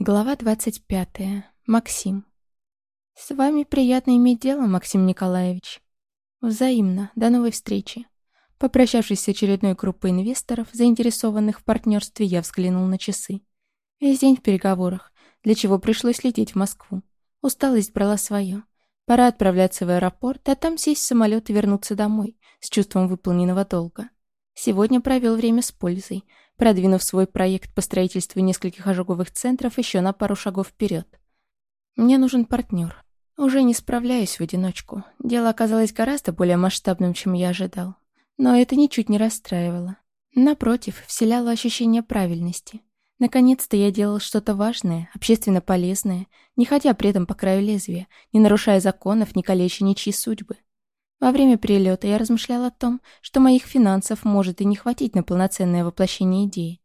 Глава 25. Максим. «С вами приятно иметь дело, Максим Николаевич». Взаимно. До новой встречи. Попрощавшись с очередной группой инвесторов, заинтересованных в партнерстве, я взглянул на часы. Весь день в переговорах, для чего пришлось лететь в Москву. Усталость брала свое. Пора отправляться в аэропорт, а там сесть в самолет и вернуться домой, с чувством выполненного долга. Сегодня провел время с пользой, продвинув свой проект по строительству нескольких ожоговых центров еще на пару шагов вперед. Мне нужен партнер. Уже не справляюсь в одиночку. Дело оказалось гораздо более масштабным, чем я ожидал. Но это ничуть не расстраивало. Напротив, вселяло ощущение правильности. Наконец-то я делал что-то важное, общественно полезное, не ходя при этом по краю лезвия, не нарушая законов, не калеча ничьи судьбы. Во время перелета я размышлял о том, что моих финансов может и не хватить на полноценное воплощение идеи.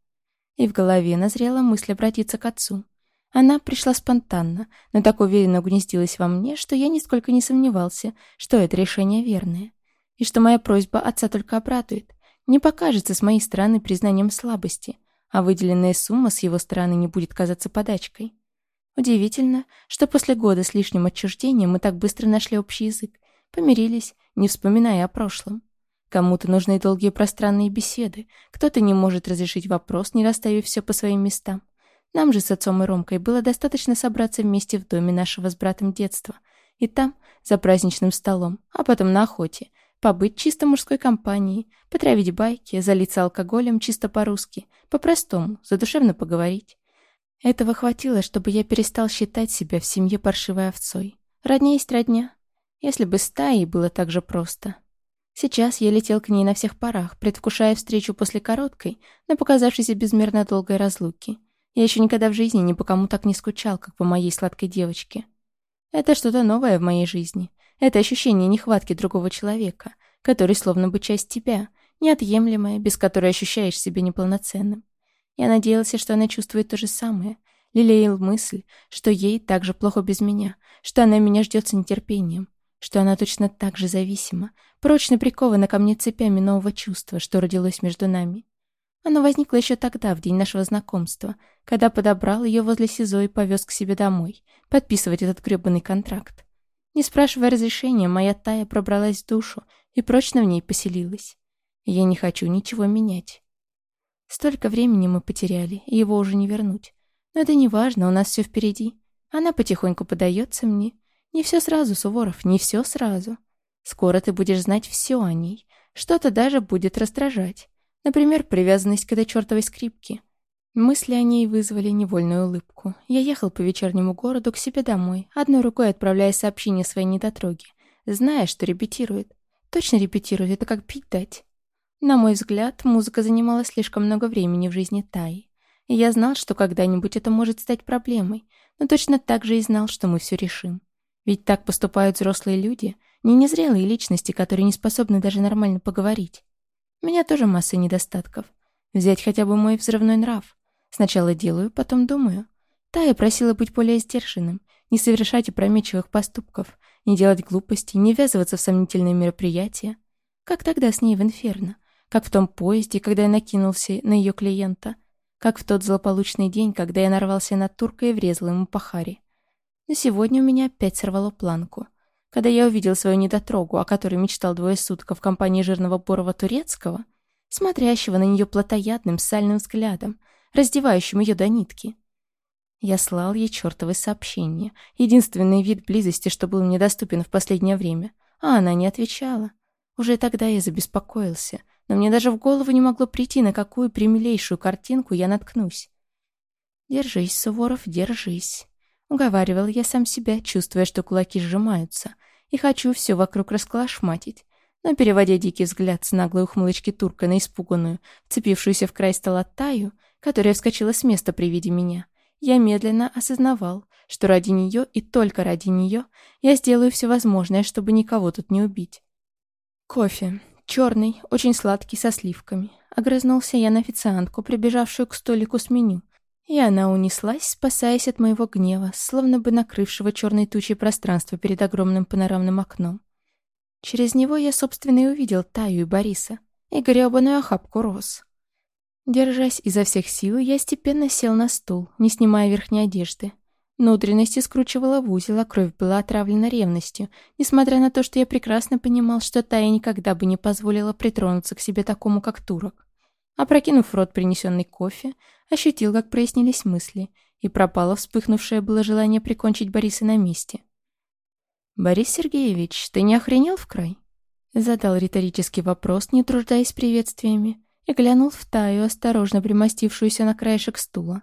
И в голове назрела мысль обратиться к отцу. Она пришла спонтанно, но так уверенно угнездилась во мне, что я нисколько не сомневался, что это решение верное. И что моя просьба отца только обрадует, не покажется с моей стороны признанием слабости, а выделенная сумма с его стороны не будет казаться подачкой. Удивительно, что после года с лишним отчуждения мы так быстро нашли общий язык, помирились не вспоминая о прошлом. Кому-то нужны долгие пространные беседы, кто-то не может разрешить вопрос, не расставив все по своим местам. Нам же с отцом и Ромкой было достаточно собраться вместе в доме нашего с братом детства. И там, за праздничным столом, а потом на охоте, побыть чисто мужской компанией, потравить байки, залиться алкоголем чисто по-русски, по-простому, задушевно поговорить. Этого хватило, чтобы я перестал считать себя в семье паршивой овцой. Родня есть родня, если бы с Таей было так же просто. Сейчас я летел к ней на всех парах, предвкушая встречу после короткой, но показавшейся безмерно долгой разлуки. Я еще никогда в жизни ни по кому так не скучал, как по моей сладкой девочке. Это что-то новое в моей жизни. Это ощущение нехватки другого человека, который словно бы часть тебя, неотъемлемая, без которой ощущаешь себя неполноценным. Я надеялся, что она чувствует то же самое. Лелеял мысль, что ей так же плохо без меня, что она меня ждет с нетерпением что она точно так же зависима, прочно прикована ко мне цепями нового чувства, что родилось между нами. Оно возникло еще тогда, в день нашего знакомства, когда подобрал ее возле СИЗО и повез к себе домой, подписывать этот гребаный контракт. Не спрашивая разрешения, моя тая пробралась в душу и прочно в ней поселилась. я не хочу ничего менять. Столько времени мы потеряли, и его уже не вернуть. Но это не важно, у нас все впереди. Она потихоньку подается мне, не все сразу, Суворов, не все сразу. Скоро ты будешь знать все о ней. Что-то даже будет раздражать. Например, привязанность к этой чертовой скрипке. Мысли о ней вызвали невольную улыбку. Я ехал по вечернему городу к себе домой, одной рукой отправляя сообщение своей недотроге, зная, что репетирует. Точно репетирует, это как пить дать. На мой взгляд, музыка занимала слишком много времени в жизни Таи. Я знал, что когда-нибудь это может стать проблемой, но точно так же и знал, что мы все решим. Ведь так поступают взрослые люди, не незрелые личности, которые не способны даже нормально поговорить. У меня тоже масса недостатков. Взять хотя бы мой взрывной нрав. Сначала делаю, потом думаю. Тая просила быть более сдержанным, не совершать опрометчивых поступков, не делать глупостей, не ввязываться в сомнительные мероприятия. Как тогда с ней в Инферно? Как в том поезде, когда я накинулся на ее клиента? Как в тот злополучный день, когда я нарвался на турка и врезал ему по харе? Но сегодня у меня опять сорвало планку. Когда я увидел свою недотрогу, о которой мечтал двое суток в компании жирного Борова Турецкого, смотрящего на нее плотоядным сальным взглядом, раздевающим ее до нитки. Я слал ей чертовы сообщения, единственный вид близости, что был мне доступен в последнее время, а она не отвечала. Уже тогда я забеспокоился, но мне даже в голову не могло прийти, на какую примилейшую картинку я наткнусь. «Держись, Суворов, держись». Уговаривал я сам себя, чувствуя, что кулаки сжимаются, и хочу все вокруг расколошматить. Но, переводя дикий взгляд с наглой ухмылочки турка на испуганную, вцепившуюся в край стола Таю, которая вскочила с места при виде меня, я медленно осознавал, что ради нее и только ради нее я сделаю все возможное, чтобы никого тут не убить. Кофе. Черный, очень сладкий, со сливками. Огрызнулся я на официантку, прибежавшую к столику с меню, и она унеслась, спасаясь от моего гнева, словно бы накрывшего черной тучей пространство перед огромным панорамным окном. Через него я, собственно, и увидел Таю и Бориса, и гребаную охапку роз. Держась изо всех сил, я степенно сел на стул, не снимая верхней одежды. Внутренности скручивала в узел, а кровь была отравлена ревностью, несмотря на то, что я прекрасно понимал, что Тая никогда бы не позволила притронуться к себе такому, как турок. Опрокинув в рот принесенный кофе, ощутил, как прояснились мысли, и пропало вспыхнувшее было желание прикончить Бориса на месте. «Борис Сергеевич, ты не охренел в край?» Задал риторический вопрос, не труждаясь приветствиями, и глянул в Таю, осторожно примостившуюся на краешек стула.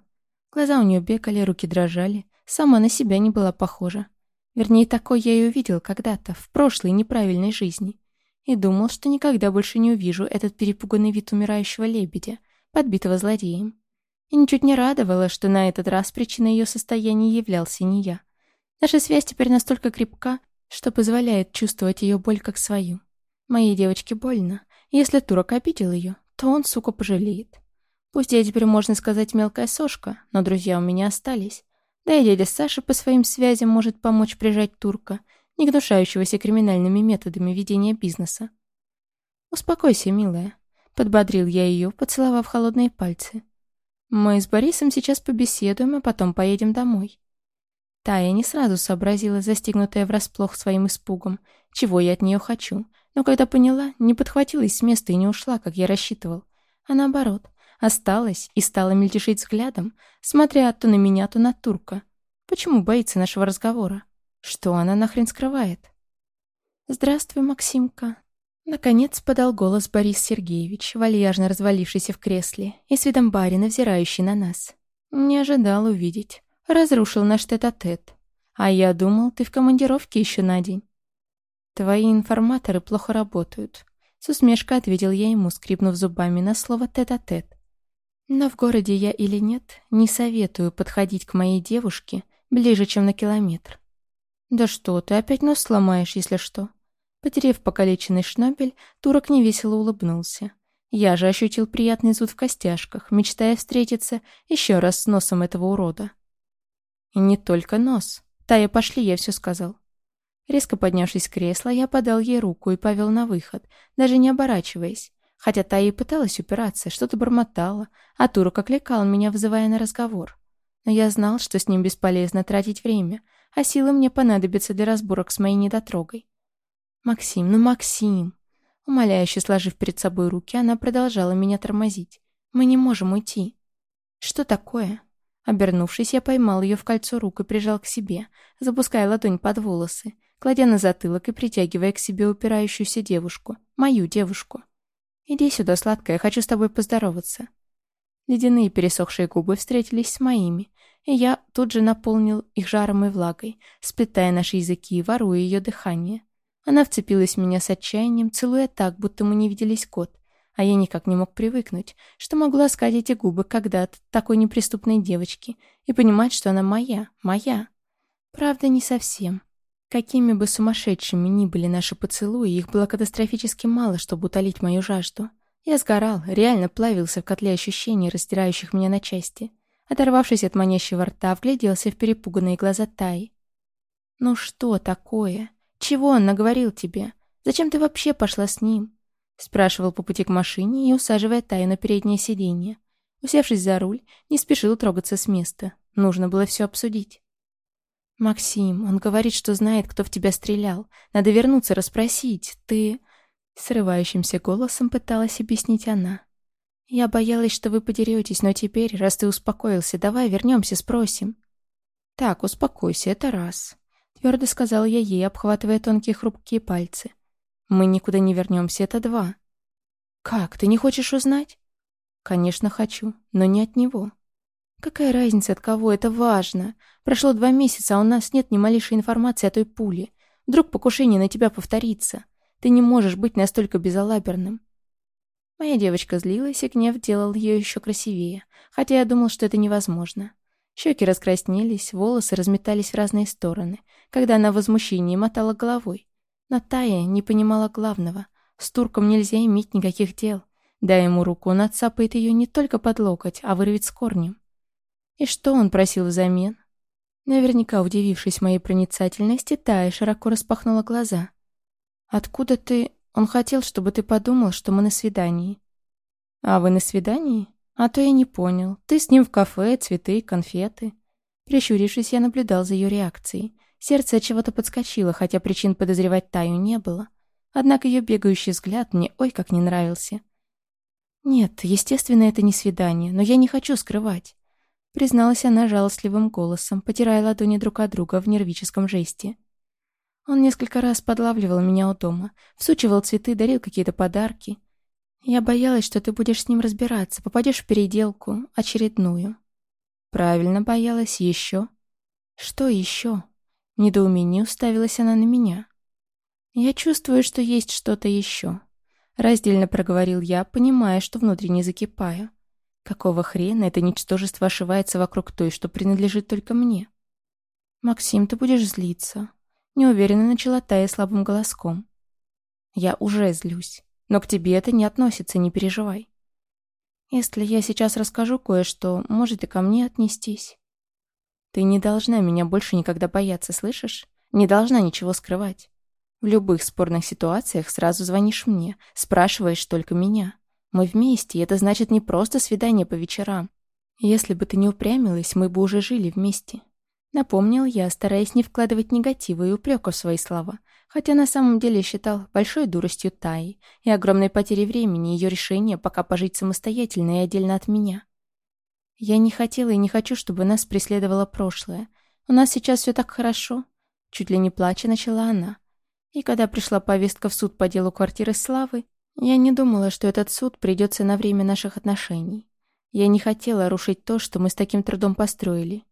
Глаза у нее бегали, руки дрожали, сама на себя не была похожа. Вернее, такой я и увидел когда-то, в прошлой неправильной жизни и думал, что никогда больше не увижу этот перепуганный вид умирающего лебедя, подбитого злодеем. И ничуть не радовало, что на этот раз причиной ее состояния являлся не я. Наша связь теперь настолько крепка, что позволяет чувствовать ее боль как свою. Моей девочке больно. Если турок обидел ее, то он, сука, пожалеет. Пусть я теперь, можно сказать, мелкая сошка, но друзья у меня остались. Да и дядя Саша по своим связям может помочь прижать турка, не гнушающегося криминальными методами ведения бизнеса. «Успокойся, милая», — подбодрил я ее, поцеловав холодные пальцы. «Мы с Борисом сейчас побеседуем, а потом поедем домой». Тая не сразу сообразила, застигнутая врасплох своим испугом, чего я от нее хочу, но когда поняла, не подхватилась с места и не ушла, как я рассчитывал, а наоборот, осталась и стала мельтешить взглядом, смотря то на меня, то на турка. Почему боится нашего разговора? Что она нахрен скрывает? «Здравствуй, Максимка». Наконец подал голос Борис Сергеевич, вальяжно развалившийся в кресле и с видом барина, взирающий на нас. «Не ожидал увидеть. Разрушил наш тет-а-тет. -тет. А я думал, ты в командировке еще на день». «Твои информаторы плохо работают», — с усмешкой ответил я ему, скрипнув зубами на слово «тет-а-тет». -тет. «Но в городе я или нет, не советую подходить к моей девушке ближе, чем на километр. «Да что ты, опять нос сломаешь, если что». Потерев покалеченный шнобель, турок невесело улыбнулся. Я же ощутил приятный зуд в костяшках, мечтая встретиться еще раз с носом этого урода. И не только нос. Тая, пошли, я все сказал. Резко поднявшись с кресла, я подал ей руку и повел на выход, даже не оборачиваясь. Хотя Тая и пыталась упираться, что-то бормотала, а турок окликал меня, вызывая на разговор. Но я знал, что с ним бесполезно тратить время — а силы мне понадобятся для разборок с моей недотрогой. «Максим, ну Максим!» Умоляюще сложив перед собой руки, она продолжала меня тормозить. «Мы не можем уйти». «Что такое?» Обернувшись, я поймал ее в кольцо рук и прижал к себе, запуская ладонь под волосы, кладя на затылок и притягивая к себе упирающуюся девушку, мою девушку. «Иди сюда, сладкая, хочу с тобой поздороваться». Ледяные пересохшие губы встретились с моими, и я тут же наполнил их жаром и влагой, сплетая наши языки и воруя ее дыхание. Она вцепилась в меня с отчаянием, целуя так, будто мы не виделись год, а я никак не мог привыкнуть, что могу ласкать эти губы когда-то такой неприступной девочки и понимать, что она моя, моя. Правда, не совсем. Какими бы сумасшедшими ни были наши поцелуи, их было катастрофически мало, чтобы утолить мою жажду. Я сгорал, реально плавился в котле ощущений, раздирающих меня на части. Оторвавшись от манящего рта, вгляделся в перепуганные глаза Таи. «Ну что такое? Чего он наговорил тебе? Зачем ты вообще пошла с ним?» Спрашивал по пути к машине и усаживая Таю на переднее сиденье. Усевшись за руль, не спешил трогаться с места. Нужно было все обсудить. «Максим, он говорит, что знает, кто в тебя стрелял. Надо вернуться, расспросить. Ты...» Срывающимся голосом пыталась объяснить она. «Я боялась, что вы подеретесь, но теперь, раз ты успокоился, давай вернемся, спросим». «Так, успокойся, это раз», — твердо сказал я ей, обхватывая тонкие хрупкие пальцы. «Мы никуда не вернемся, это два». «Как, ты не хочешь узнать?» «Конечно, хочу, но не от него». «Какая разница, от кого? Это важно. Прошло два месяца, а у нас нет ни малейшей информации о той пуле. Вдруг покушение на тебя повторится. Ты не можешь быть настолько безалаберным. Моя девочка злилась, и гнев делал ее еще красивее, хотя я думал, что это невозможно. Щеки раскраснелись, волосы разметались в разные стороны, когда она в возмущении мотала головой. Но Тая не понимала главного. С турком нельзя иметь никаких дел. Дай ему руку, он отцапает ее не только под локоть, а вырвет с корнем. И что он просил взамен? Наверняка, удивившись моей проницательности, Тая широко распахнула глаза. «Откуда ты...» Он хотел, чтобы ты подумал, что мы на свидании». «А вы на свидании?» «А то я не понял. Ты с ним в кафе, цветы, конфеты». Прищурившись, я наблюдал за ее реакцией. Сердце от чего-то подскочило, хотя причин подозревать Таю не было. Однако ее бегающий взгляд мне ой как не нравился. «Нет, естественно, это не свидание, но я не хочу скрывать», призналась она жалостливым голосом, потирая ладони друг от друга в нервическом жесте. Он несколько раз подлавливал меня у дома, всучивал цветы, дарил какие-то подарки. Я боялась, что ты будешь с ним разбираться, попадешь в переделку, очередную. Правильно боялась, еще. Что еще? Недоумение уставилась она на меня. Я чувствую, что есть что-то еще. Раздельно проговорил я, понимая, что внутренне закипаю. Какого хрена это ничтожество ошивается вокруг той, что принадлежит только мне? Максим, ты будешь злиться. Неуверенно начала Тая слабым голоском. Я уже злюсь. Но к тебе это не относится, не переживай. Если я сейчас расскажу кое-что, может и ко мне отнестись. Ты не должна меня больше никогда бояться, слышишь? Не должна ничего скрывать. В любых спорных ситуациях сразу звонишь мне, спрашиваешь только меня. Мы вместе, и это значит не просто свидание по вечерам. Если бы ты не упрямилась, мы бы уже жили вместе. Напомнил я, стараясь не вкладывать негатива и упрека в свои слова, хотя на самом деле считал большой дуростью Таи и огромной потерей времени ее решение пока пожить самостоятельно и отдельно от меня. Я не хотела и не хочу, чтобы нас преследовало прошлое. У нас сейчас все так хорошо. Чуть ли не плача начала она. И когда пришла повестка в суд по делу квартиры Славы, я не думала, что этот суд придется на время наших отношений. Я не хотела рушить то, что мы с таким трудом построили.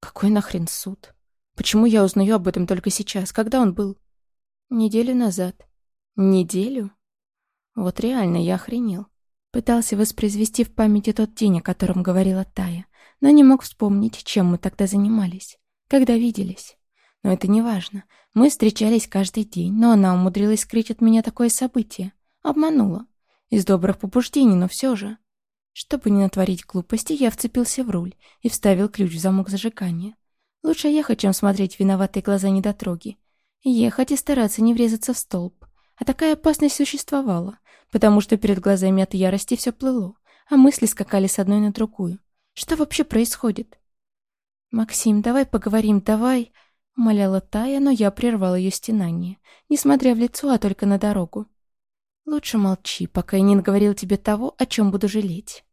Какой нахрен суд? Почему я узнаю об этом только сейчас? Когда он был? Неделю назад. Неделю? Вот реально я охренел. Пытался воспроизвести в памяти тот день, о котором говорила Тая, но не мог вспомнить, чем мы тогда занимались, когда виделись. Но это не важно. Мы встречались каждый день, но она умудрилась скрыть от меня такое событие. Обманула. Из добрых побуждений, но все же. Чтобы не натворить глупости, я вцепился в руль и вставил ключ в замок зажигания. Лучше ехать, чем смотреть виноватые глаза недотроги. Ехать и стараться не врезаться в столб. А такая опасность существовала, потому что перед глазами от ярости все плыло, а мысли скакали с одной на другую. Что вообще происходит? «Максим, давай поговорим, давай...» — умоляла Тая, но я прервал ее стенание, не смотря в лицо, а только на дорогу. «Лучше молчи, пока я не наговорил тебе того, о чем буду жалеть».